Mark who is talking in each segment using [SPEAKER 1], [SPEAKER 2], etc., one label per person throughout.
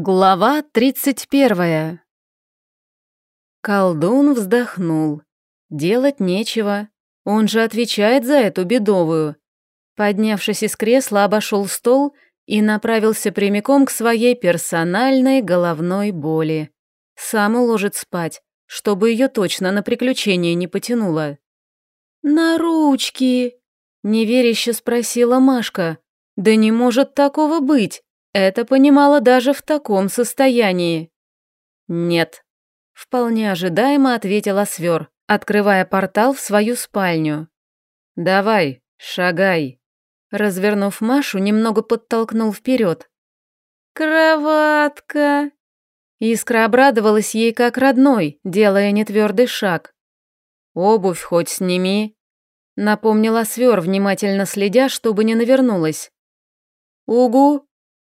[SPEAKER 1] Глава тридцать первая. Колдун вздохнул. Делать нечего. Он же отвечает за эту бедовую. Поднявшись из кресла, обошел стол и направился прямиком к своей персональной головной боли. Сам уложит спать, чтобы ее точно на приключение не потянуло. «На ручки!» — неверяще спросила Машка. «Да не может такого быть!» Это понимала даже в таком состоянии. «Нет», — вполне ожидаемо ответила Свер, открывая портал в свою спальню. «Давай, шагай». Развернув Машу, немного подтолкнул вперед. «Кроватка!» Искра обрадовалась ей как родной, делая нетвердый шаг. «Обувь хоть сними», — напомнила Свер, внимательно следя, чтобы не навернулась. «Угу»,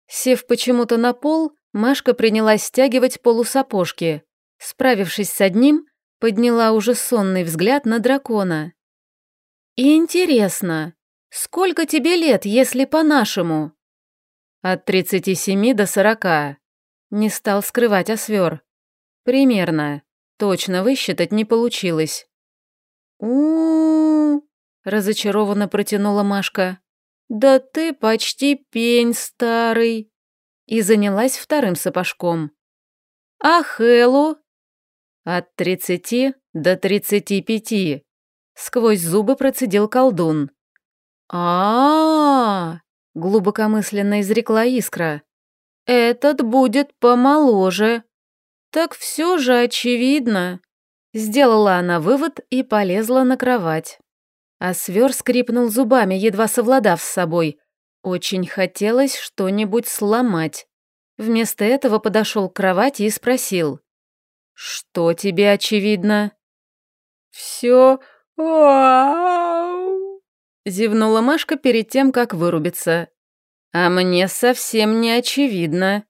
[SPEAKER 1] Сев почему-то на пол, Машка принялась стягивать полусапожки. Справившись с одним, подняла уже сонный взгляд на дракона. «Интересно, сколько тебе лет, если по-нашему?» «От тридцати семи до сорока», — не стал скрывать Освер. «Примерно. Точно высчитать не получилось».
[SPEAKER 2] у, разочарованно протянула Машка. «Да ты почти пень старый!» И занялась вторым сапожком. «А Хэллу?»
[SPEAKER 1] «От тридцати до тридцати пяти», — сквозь зубы процедил колдун.
[SPEAKER 2] а, -а, -а глубокомысленно изрекла искра. «Этот будет помоложе. Так все же очевидно».
[SPEAKER 1] Сделала она вывод и полезла на кровать. А свер скрипнул зубами, едва совладав с собой. Очень хотелось что-нибудь сломать. Вместо этого подошел к кровати и спросил. «Что тебе очевидно?»
[SPEAKER 2] «Все...
[SPEAKER 1] Зевнула Машка перед тем, как вырубиться. «А мне совсем не очевидно».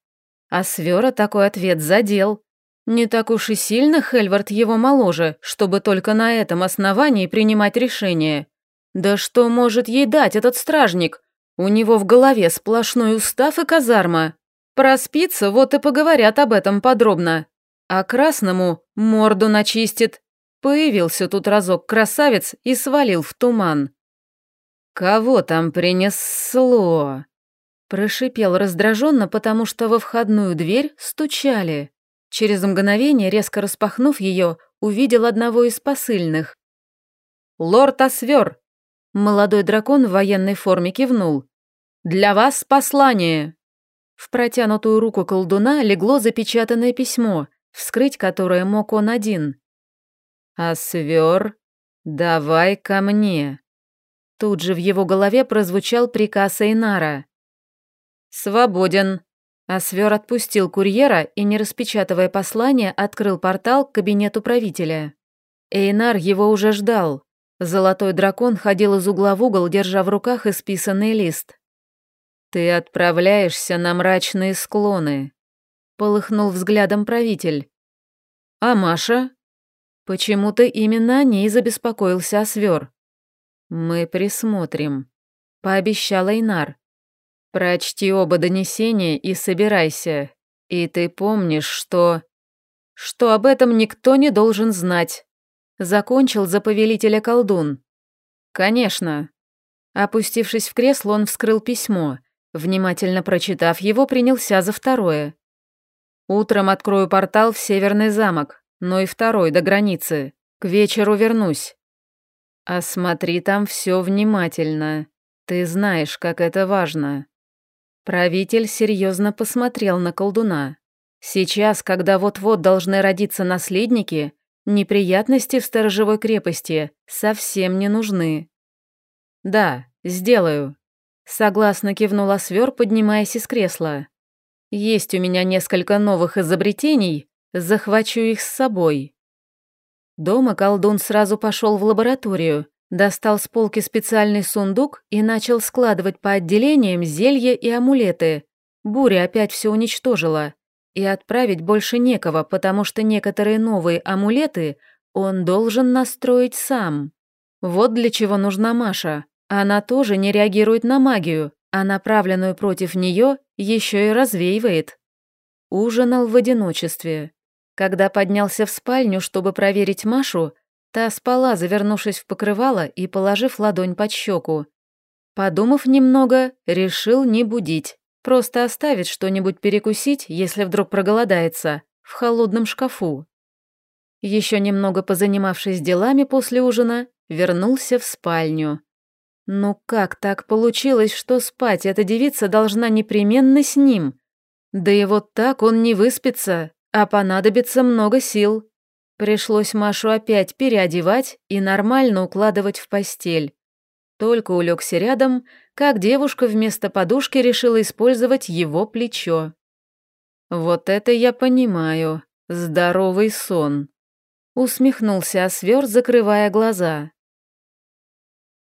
[SPEAKER 1] А Свера такой ответ задел. Не так уж и сильно Хельвард его моложе, чтобы только на этом основании принимать решение. Да что может ей дать этот стражник? У него в голове сплошной устав и казарма. Проспится, вот и поговорят об этом подробно. А красному морду начистит. Появился тут разок красавец и свалил в туман. «Кого там принесло?» Прошипел раздраженно, потому что во входную дверь стучали. Через мгновение, резко распахнув ее, увидел одного из посыльных. «Лорд Освер!» Молодой дракон в военной форме кивнул. «Для вас послание!» В протянутую руку колдуна легло запечатанное письмо, вскрыть которое мог он один. «Освер, давай ко мне!» Тут же в его голове прозвучал приказ Эйнара. «Свободен!» Асвер отпустил курьера и, не распечатывая послание, открыл портал к кабинету правителя. Эйнар его уже ждал. Золотой дракон ходил из угла в угол, держа в руках исписанный лист. «Ты отправляешься на мрачные склоны», — полыхнул взглядом правитель. «А Маша?» Почему-то именно о ней забеспокоился Освер. «Мы присмотрим», — пообещал Эйнар. Прочти оба донесения и собирайся. И ты помнишь, что... Что об этом никто не должен знать. Закончил за повелителя колдун. Конечно. Опустившись в кресло, он вскрыл письмо. Внимательно прочитав его, принялся за второе. Утром открою портал в Северный замок, но и второй до границы. К вечеру вернусь. Осмотри там все внимательно. Ты знаешь, как это важно. Правитель серьезно посмотрел на колдуна. Сейчас, когда вот-вот должны родиться наследники, неприятности в сторожевой крепости совсем не нужны. Да, сделаю. Согласно кивнула Свер, поднимаясь из кресла. Есть у меня несколько новых изобретений, захвачу их с собой. Дома колдун сразу пошел в лабораторию, Достал с полки специальный сундук и начал складывать по отделениям зелья и амулеты. Буря опять все уничтожила. И отправить больше некого, потому что некоторые новые амулеты он должен настроить сам. Вот для чего нужна Маша. Она тоже не реагирует на магию, а направленную против нее еще и развеивает. ужинал в одиночестве. Когда поднялся в спальню, чтобы проверить Машу, та спала, завернувшись в покрывало и положив ладонь под щеку. Подумав немного, решил не будить, просто оставить что-нибудь перекусить, если вдруг проголодается, в холодном шкафу. Еще немного позанимавшись делами после ужина, вернулся в спальню. Ну как так получилось, что спать эта девица должна непременно с ним? Да и вот так он не выспится, а понадобится много сил. Пришлось Машу опять переодевать и нормально укладывать в постель. Только улегся рядом, как девушка вместо подушки решила использовать его плечо. Вот это я понимаю. Здоровый сон. Усмехнулся Освер, закрывая глаза.